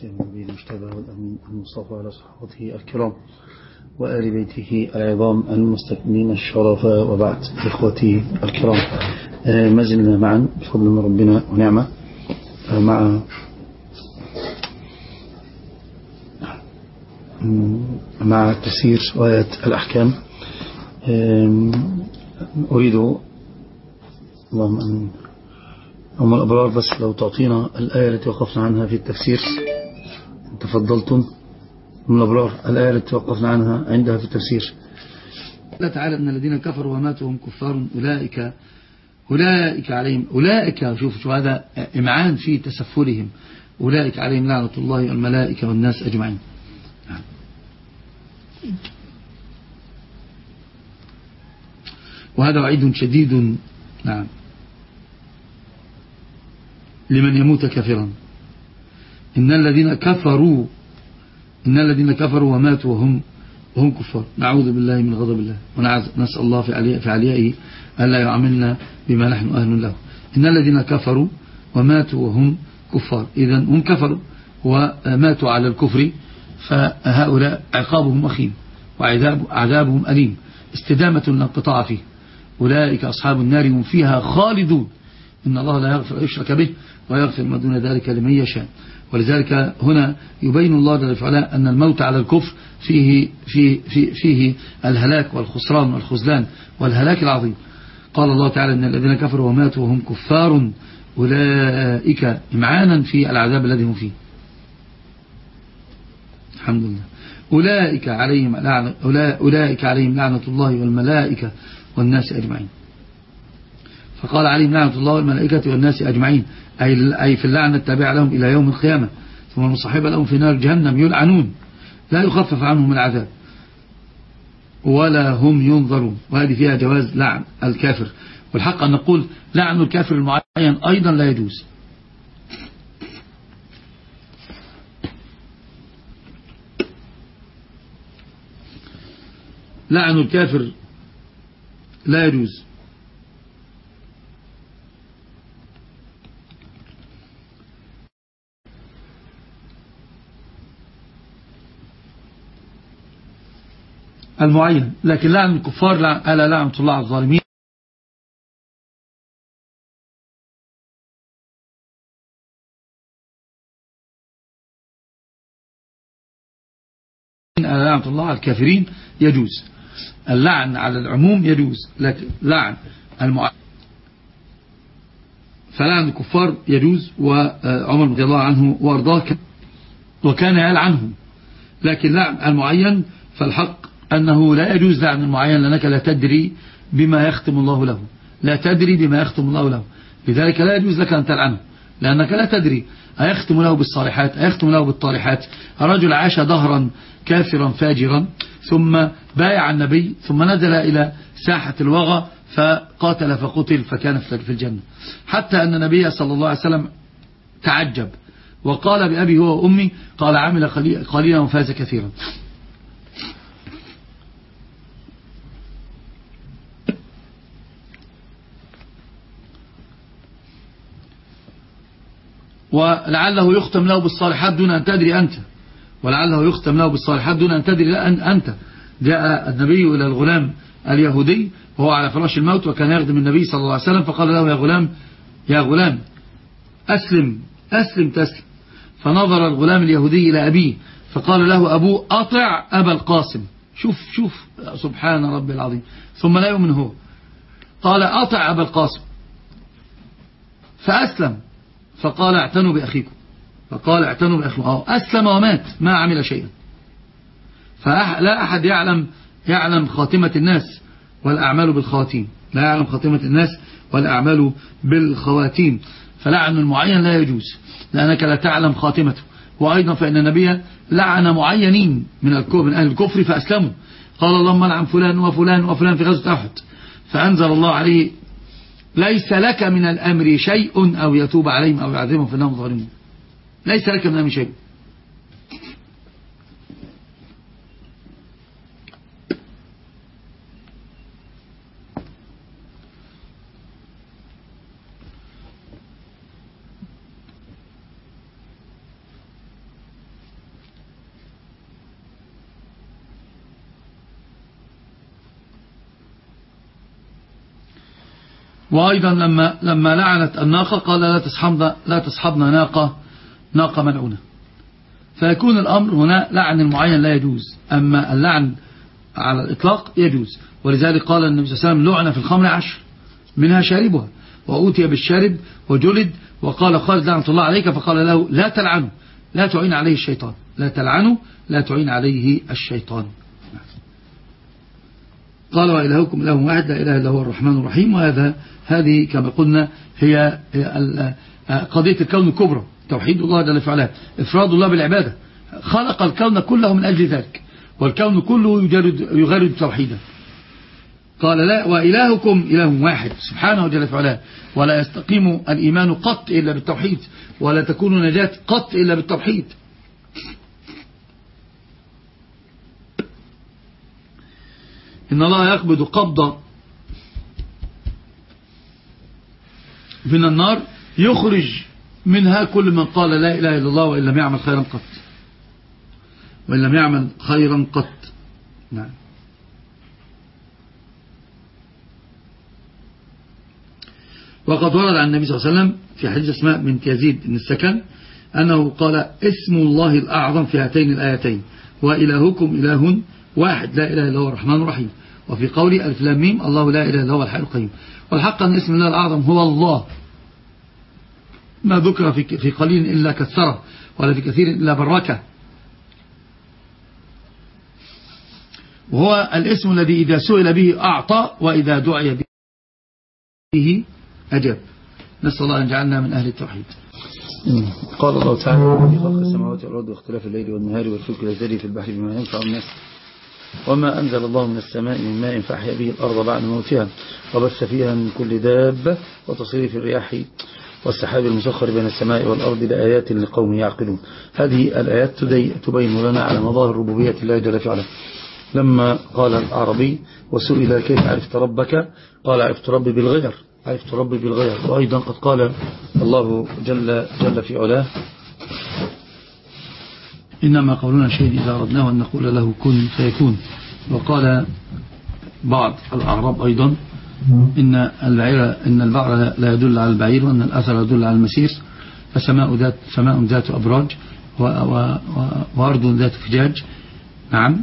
سيدنا النبي المجتبى المصطفى على صحبته الكرام وآل بيته العظام المستكملين الشرف وبعد إخوتي الكرام. آه، ما زلنا معا بفضل من ربنا ونعمة. آه، مع مع تفسير آيات الأحكام. أريد اللهم أمين. أم الأبرار بس لو تعطينا الآية التي وقفنا عنها في التفسير. تفضلتم. أم الأبرار الآية التي وقفنا عنها عندها في التفسير. الله تعالى أن الذين كفروا وماتوا هم كفار أولئك أولئك عليهم أولئك شوف شو هذا إمعان في تسفلهم. أولئك عليهم لعنة الله والملائكة والناس أجمعين. وهذا وعيد شديد. نعم. لمن يموت كافرا. إن الذين كفروا إن الذين كفروا وماتوا وهم وهم كفار. نعوذ بالله من غضب الله. ونسأل الله في علي في عليائه ألا يعملنا بما نحن أهل له. إن الذين كفروا وماتوا وهم كفار. إذا هم كفروا وماتوا على الكفر فهؤلاء عقابهم أخيم وعذابهم أليم. استدامة لانقطاع فيه. أولئك أصحاب النار هم فيها خالدون. إن الله لا يغفر يشرك به ويغفر ما دون ذلك لمن يشاء. ولذلك هنا يبين الله جل وعلا أن الموت على الكفر فيه, فيه, فيه, فيه الهلاك والخسران والخزلان والهلاك العظيم. قال الله تعالى أن الذين كفروا وماتوا وهم كفار أولئك إمعانا في العذاب الذي هم فيه. الحمد لله. أولئك عليهم أولئك عليهم لعنة الله والملائكة والناس أجمعين. فقال عليهم لعنة الله والملائكة والناس أجمعين. أي في اللعنة التابعة لهم إلى يوم القيامة. ثم المصاحبة لهم في نار جهنم يلعنون. لا يخفف عنهم العذاب. ولا هم ينظرون. وهذه فيها جواز لعن الكافر. والحق أن نقول لعن الكافر المعين أيضا لا يجوز. لعن الكافر لا يجوز. المعين. لكن لعن الكفار ألا لعنة الله على الظالمين. لعنة الله على الكافرين يجوز. اللعن على العموم يجوز لكن لعن المعين. فلعن الكفار يجوز وعمر رضي الله عنه وأرضاه وكان يلعنهم. لكن لعن المعين فالحق أنه لا يجوز لعن المعين لأنك لا تدري بما يختم الله له. لا تدري بما يختم الله له. لذلك لا يجوز لك أن تلعنه لأنك لا تدري. أيختم له بالصالحات؟ أيختم له بالطالحات؟ رجل عاش ظهرا كافرا فاجرا ثم بايع النبي ثم نزل إلى ساحة الوغى فقاتل فقتل فكان في الجنة. حتى أن النبي صلى الله عليه وسلم تعجب وقال بأبي هو وأمي قال عمل قليلا وفاز كثيرا. ولعله يختم له بالصالحات دون أن تدري أنت. ولعله يختم له بالصالحات دون أن تدري أنت. جاء النبي إلى الغلام اليهودي وهو على فراش الموت وكان يخدم النبي صلى الله عليه وسلم فقال له يا غلام يا غلام أسلم أسلم تسلم. فنظر الغلام اليهودي إلى أبيه فقال له أبوه أطع أبا القاسم. شوف شوف سبحان ربي العظيم. ثم لا يؤمن هو. قال أطع أبا القاسم. فأسلم. فقال اعتنوا بأخيكم. فقال اعتنوا بأخيكم. أسلم ومات ما عمل شيئا. فلا أحد يعلم يعلم خاتمة الناس والأعمال بالخواتيم. لا يعلم خاتمة الناس والأعمال بالخواتيم. فلعن المعين لا يجوز لأنك لا تعلم خاتمته. وأيضا فإن النبي لعن معينين من من أهل الكفر فأسلموا. قال اللهم لعن فلان وفلان وفلان في غزوة أحد. فأنزل الله عليه ليس لك من الأمر شيء أو يتوب عليهم أو يعذبهم فإنهم ظالمون. ليس لك من الأمر شيء. وأيضا لما لما لعنت الناقة قال لا تصحبنا لا تصحبنا ناقة ناقة ملعونة. فيكون الأمر هنا لعن المعين لا يجوز. أما اللعن على الإطلاق يجوز. ولذلك قال النبي صلى الله عليه وسلم لعن في الخمر عشر. منها شاربها. وأوتي بالشارب وجلد وقال خالد لعنة الله عليك. فقال له لا تلعنه. لا تعين عليه الشيطان. لا تلعنه. لا تعين عليه الشيطان. قال وإلهكم إله واحد لا إله إلا هو الرحمن الرحيم وهذا هذه كما قلنا هي قضية الكون الكبرى توحيد الله جل وعلا إفراد الله بالعبادة خلق الكون كله من أجل ذلك والكون كله يغرد توحيدا. قال لا وإلهكم إله واحد سبحانه جل وعلا ولا يستقيم الإيمان قط إلا بالتوحيد ولا تكون نجاة قط إلا بالتوحيد. إن الله يقبض قبضة من النار يخرج منها كل من قال لا إله إلا الله وإن لم يعمل خيرا قط. وإن لم يعمل خيرا قط. نعم. وقد ورد عن النبي صلى الله عليه وسلم في حديث أسماء بنت يزيد بن السكن أنه قال اسم الله الأعظم في هاتين الآيتين وإلهكم إله واحد لا إله إلا هو الرحمن الرحيم. وفي قولي ألف لام ميم الله لا إله إلا هو الحي القيوم. والحق أن اسم الله الأعظم هو الله. ما ذكر في في قليل إلا كثره ولا في كثير إلا بركة. وهو الاسم الذي إذا سئل به أعطى وإذا دعي به أجاب نسأل الله أن جعلنا من أهل التوحيد. قال الله تعالى في خلق السماوات والأرض واختلاف الليل والنهار والفلك الذي في البحر بما ينفع الناس وما أنزل الله من السماء من ماء فأحيا به الأرض بعد موتها وبث فيها من كل دابة وتصريف الرياح والسحاب المسخر بين السماء والأرض لآيات لقوم يعقلون. هذه الآيات تبين لنا على مظاهر ربوبية الله جل في لما قال العربي وسئل كيف عرفت ربك؟ قال عرفت ربي بالغير عرفت ربي بالغير. وأيضا قد قال الله جل, جل في علاه إنما قولنا شيء إذا أردناه أن نقول له كن فيكون. وقال بعض الأعراب أيضا إن البعير إن البعر لا يدل على البعير وأن الأثر يدل على المسير. فسماء ذات سماء ذات أبراج وأرض ذات فجاج. نعم.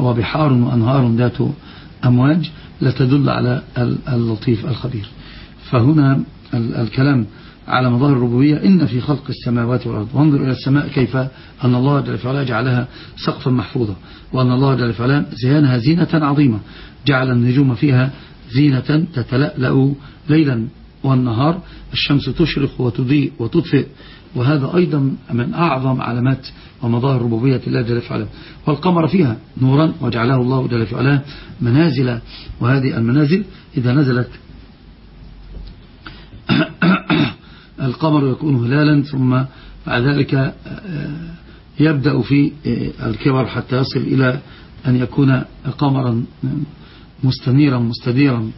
وبحار وأنهار ذات أمواج لتدل على اللطيف الخبير. فهنا الكلام على مظاهر الربوبية إن في خلق السماوات والأرض. وانظر إلى السماء كيف أن الله جل وعلا جعلها سقفا محفوظا وأن الله جل وعلا زيانها زينة عظيمة. جعل النجوم فيها زينة تتلألأ ليلا والنهار. الشمس تشرق وتضيء وتطفئ. وهذا أيضا من أعظم علامات ومظاهر ربوبية الله جل وعلا. والقمر فيها نورا وجعله الله جل وعلا منازل. وهذه المنازل إذا نزلت القمر يكون هلالا ثم بعد ذلك آه، يبدأ في آه، الكبر حتى يصل إلى أن يكون قمرا مستنيرا مستديرا.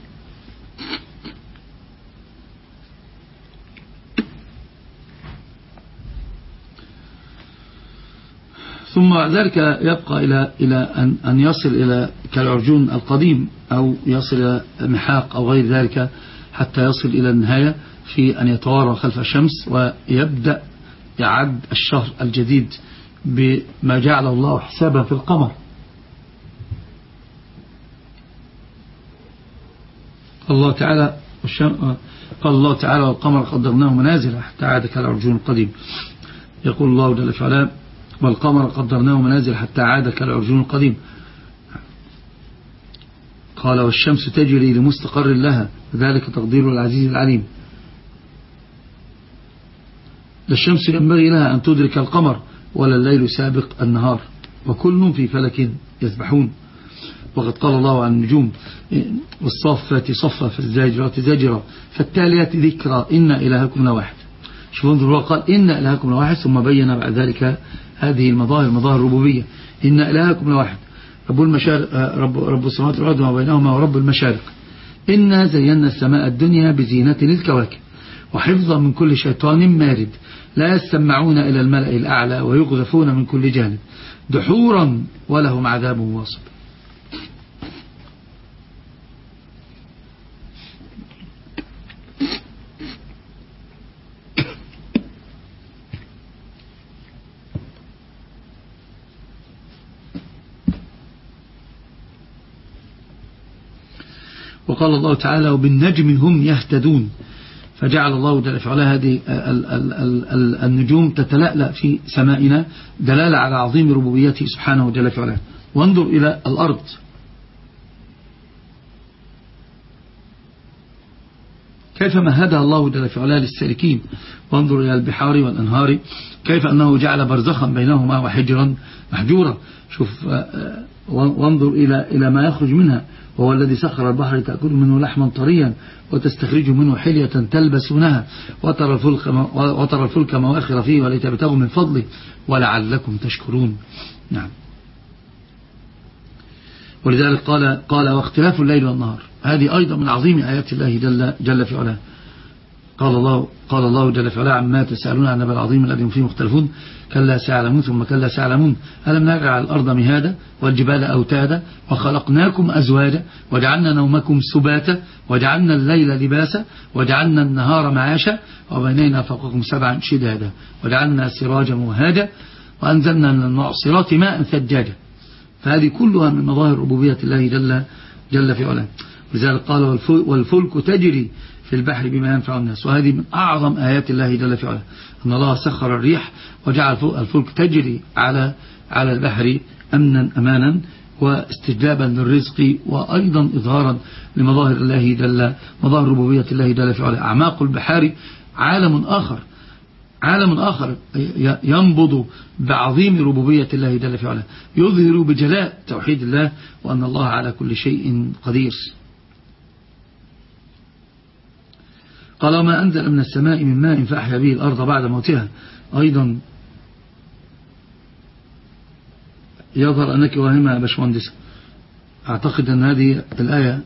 ثم ذلك يبقى إلى إلى أن أن يصل إلى كالعرجون القديم أو يصل إلى محاق أو غير ذلك حتى يصل إلى النهاية. في أن يتوارى خلف الشمس ويبدأ يعد الشهر الجديد بما جعله الله حسابا في القمر. الله تعالى قال الله تعالى والقمر قدرناه منازل حتى عاد كالعرجون القديم يقول الله جل وعلا والقمر قدرناه منازل حتى عاد كالعرجون القديم قال والشمس تجري لمستقر لها ذلك تقدير العزيز العليم. للشمس ينبغي لها أن تدرك القمر ولا الليل سابق النهار. وكل في فلك يسبحون. وقد قال الله عن النجوم والصافات صفا فالزاجرات زاجرة فالتاليات ذكرى إن إلهكم لواحد. شوفوا انظروا قال إن إلهكم لواحد ثم بين بعد ذلك هذه المظاهر مظاهر الربوبية. إن إلهكم لواحد. رب, المشارق رب, رب السماوات والأرض وما بينهما ورب المشارق. إنا زينا السماء الدنيا بزينة للكواكب. وحفظا من كل شيطان مارد. لا يستمعون إلى الملأ الأعلى ويقذفون من كل جانب. دحورا ولهم عذاب واصب. وقال الله تعالى وبالنجم هم يهتدون. فجعل الله جل في علاه هذه النجوم تتلألأ في سمائنا دلالة على عظيم ربوبيته سبحانه جل في علاه. وانظر إلى الأرض. كيف مهدها الله جل في علاه للسالكين. وانظر إلى البحار والأنهار. كيف أنه جعل برزخا بينهما وحجرا محجورا. شوف آه، آه، وانظر إلى إلى ما يخرج منها. وهو الذي سخر البحر تأكل منه لحما طريا وتستخرج منه حلية تلبسونها وترى الفلك, وترى الفلك مواخر فيه ولتبتغوا من فضله ولعلكم تشكرون. نعم. ولذلك قال قال واختلاف الليل والنهار. هذه أيضا من عظيم آيات الله جل, جل في علاه. قال الله قال الله جل في علاه عما تسألون عن النبأ العظيم الذي هم فيه مختلفون. كلا سيعلمون ثم كلا سيعلمون. ألم نجعل الأرض مهادا والجبال أوتادا وخلقناكم أزواجا وجعلنا نومكم سباتا وجعلنا الليل لباسا وجعلنا النهار معاشا وبنينا فوقكم سبعا شدادا وجعلنا سراجا وهاجا وأنزلنا من المعصرات ماء ثجاجا. فهذه كلها من مظاهر ربوبية الله جل, جل في علاه. لذلك قال والفلك تجري في البحر بما ينفع الناس. وهذه من أعظم آيات الله جل في علاه. أن الله سخر الريح وجعل الفلك تجري على على البحر أمنا أمانا واستجلابا للرزق وأيضا إظهارا لمظاهر الله جل مظاهر ربوبية الله جل في علاه. أعماق البحار عالم آخر. عالم آخر. ينبض بعظيم ربوبية الله جل في علاه. يظهر بجلاء توحيد الله وأن الله على كل شيء قدير. قال وما أنزل من السماء من ماء فأحيا به الأرض بعد موتها. أيضا يظهر أنك واهمة يا باشمهندس. أعتقد أن هذه الآية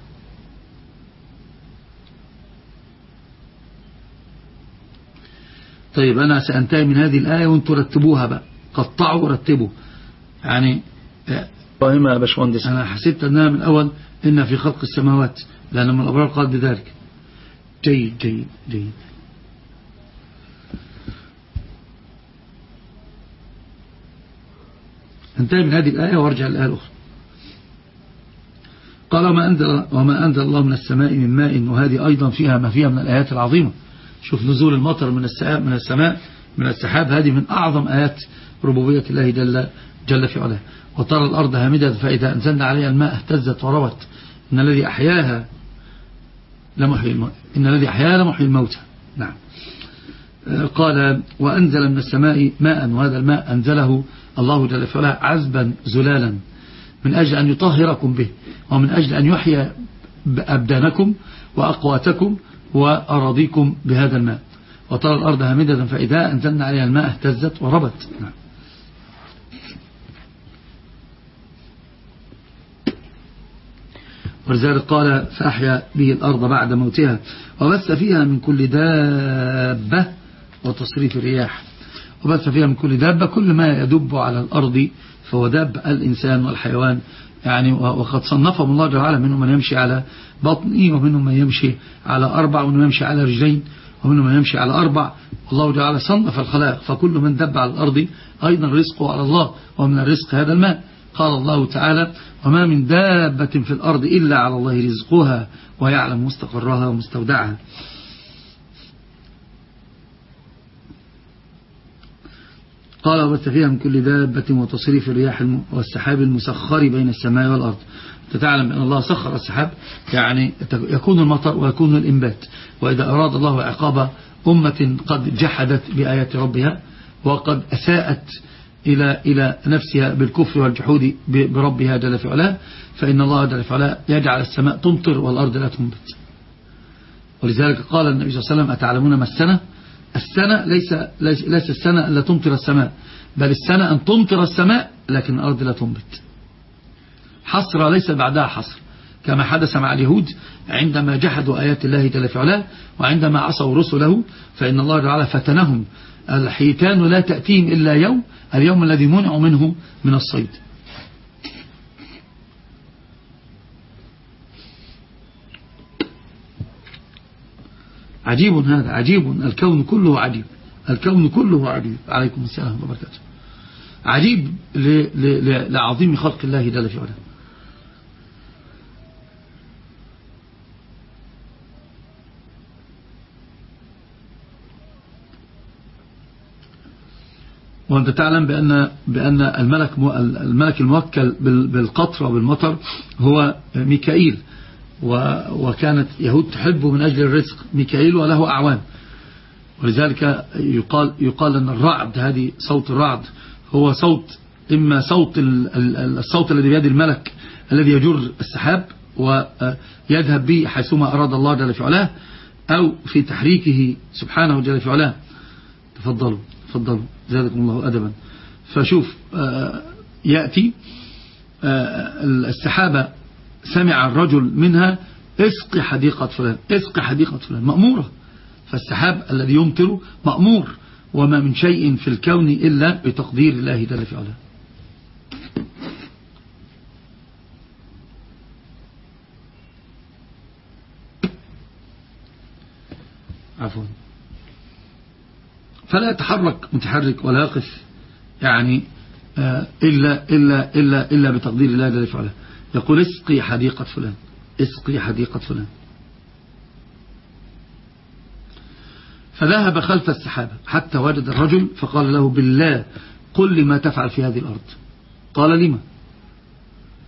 طيب أنا سأنتهي من هذه الآية وأنتم رتبوها بقى. قطعوا ورتبوا. يعني واهمة يا باشمهندس. أنا حسبت أنها من أول إن في خلق السماوات لأن من الأبرار قال بذلك. جيد جيد جيد. انتهي من هذه الآية وارجع الآية الأخرى. قال وما أنزل, وما أنزل الله من السماء من ماء وهذه أيضا فيها ما فيها من الآيات العظيمة. شوف نزول المطر من السماء من السماء من السحاب هذه من أعظم آيات ربوبية الله جل, جل في علاه. وترى الأرض هامدة فإذا أنزلنا عليها الماء اهتزت وروت إن الذي أحياها لمحيي الموت إن الذي أحياها لمحيي الموتى. نعم. قال وأنزل من السماء ماء وهذا الماء أنزله الله جل وعلا عذبا زلالا من أجل أن يطهركم به ومن أجل أن يحيي أبدانكم وأقواتكم وأراضيكم بهذا الماء. وترى الأرض هامدة فإذا أنزلنا عليها الماء اهتزت وربت. نعم. ولذلك قال فأحيا به الأرض بعد موتها وبث فيها من كل دابة وتصريف الرياح. وبث فيها من كل دابة كل ما يدب على الأرض فهو داب الإنسان والحيوان. يعني وقد صنفهم الله جل وعلا منهم من يمشي على بطنه ومنهم من يمشي على أربع ومنهم من يمشي على رجلين ومنهم من يمشي على أربع. والله جل وعلا صنف الخلائق فكل من دب على الأرض أيضا رزقه على الله ومن الرزق هذا الماء قال الله تعالى وما من دابة في الأرض إلا على الله رزقها ويعلم مستقرها ومستودعها. قال وبث فيها من كل دابة وتصريف الرياح والسحاب المسخر بين السماء والأرض. تتعلم أن الله سخر السحاب يعني يكون المطر ويكون الإنبات. وإذا أراد الله عقاب أمة قد جحدت بآيات ربها وقد أساءت إلى إلى نفسها بالكفر والجحود بربها جل في علاه فإن الله جل في علاه يجعل السماء تمطر والأرض لا تنبت. ولذلك قال النبي صلى الله عليه وسلم أتعلمون ما السنة؟ السنة ليس, ليس, ليس السنة أن لا تمطر السماء بل السنة أن تمطر السماء لكن الأرض لا تنبت. حصر ليس بعدها حصر كما حدث مع اليهود عندما جحدوا آيات الله جل في علاه وعندما عصوا رسله فإن الله تعالى فتنهم الحيتان لا تأتيهم إلا يوم اليوم الذي منعوا منه من الصيد. عجيب هذا عجيب الكون كله عجيب الكون كله عجيب. عليكم السلام وبركاته. عجيب لعظيم خلق الله جل في علاه وأنت تعلم بأن, بأن الملك, الملك الموكل بالقطر وبالمطر هو ميكائيل. وكانت يهود تحبه من أجل الرزق. ميكائيل وله أعوان. ولذلك يقال, يقال أن الرعد هذه صوت الرعد هو صوت إما صوت الصوت الذي بيد الملك الذي يجر السحاب ويذهب به حيثما أراد الله جل في علاه أو في تحريكه سبحانه جل في علاه. تفضلوا. تفضلوا زادكم الله أدبا. فشوف آه، يأتي آه، السحابة سمع الرجل منها اسق حديقة فلان اسق حديقة فلان. مأمورة. فالسحاب الذي يمطر مأمور. وما من شيء في الكون إلا بتقدير الله جل في علاه. عفوا. فلا يتحرك متحرك ولا يقف يعني آه، إلا, إلا, إلا, إلا بتقدير الله جل وعلا. يقول اسقي حديقة فلان اسقي حديقة فلان. فذهب خلف السحابة حتى وجد الرجل فقال له بالله قل لي ما تفعل في هذه الأرض. قال لما؟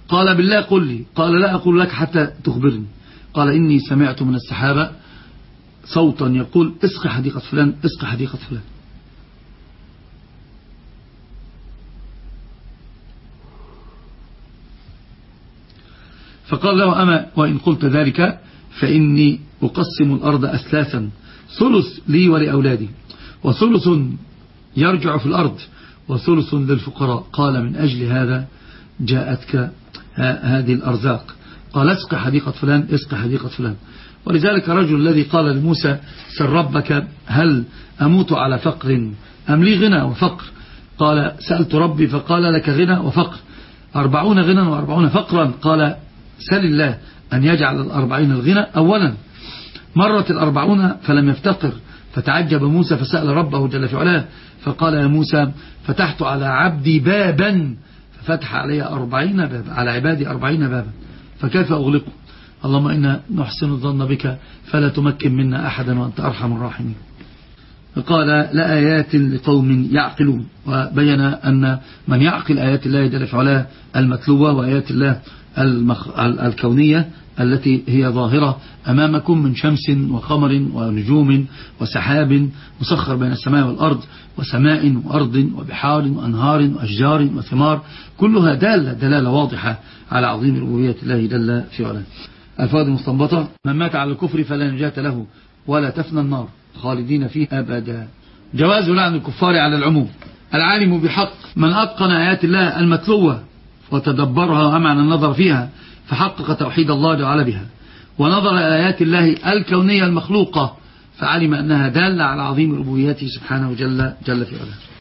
قال بالله قل لي. قال لا أقول لك حتى تخبرني. قال إني سمعت من السحابة صوتا يقول اسقي حديقة فلان اسقي حديقة فلان. فقال له أما وإن قلت ذلك فإني أقسم الأرض أثلاثا ثلث لي ولأولادي وثلث يرجع في الأرض وثلث للفقراء. قال من أجل هذا جاءتك هذه الأرزاق. قال اسق حديقة فلان اسق حديقة فلان. ولذلك الرجل الذي قال لموسى سر ربك هل أموت على فقر؟ أم لي غنى وفقر؟ قال سألت ربي فقال لك غنى وفقر. أربعون غنى وأربعون فقرا. قال سل الله أن يجعل الأربعين الغنى أولا. مرت الأربعون فلم يفتقر. فتعجب موسى فسأل ربه جل في علاه فقال يا موسى فتحت على عبدي بابا ففتح علي أربعين بابا على عبادي أربعين بابا. فكيف أغلقه؟ اللهم إنا نحسن الظن بك فلا تمكن منا أحدا وأنت أرحم الراحمين. قال لآيات لقوم يعقلون. وبين أن من يعقل آيات الله جل في علاه المتلوة وآيات الله المخ... الكونية التي هي ظاهرة أمامكم من شمس وقمر ونجوم وسحاب مسخر بين السماء والأرض وسماء وأرض وبحار وأنهار وأشجار وثمار كلها دالة دلالة واضحة على عظيم ربوبية الله جل في علاه. الفوائد المستنبطة من مات على الكفر فلا نجاة له ولا تفنى النار. خالدين فيه أبدا. جواز لعن الكفار على العموم. العالم بحق. من أتقن آيات الله المتلوة وتدبرها وأمعن النظر فيها فحقق توحيد الله تعالى بها. ونظر آيات الله الكونية المخلوقة فعلم أنها دالة على عظيم ربوبيته سبحانه جل, جل في علاه.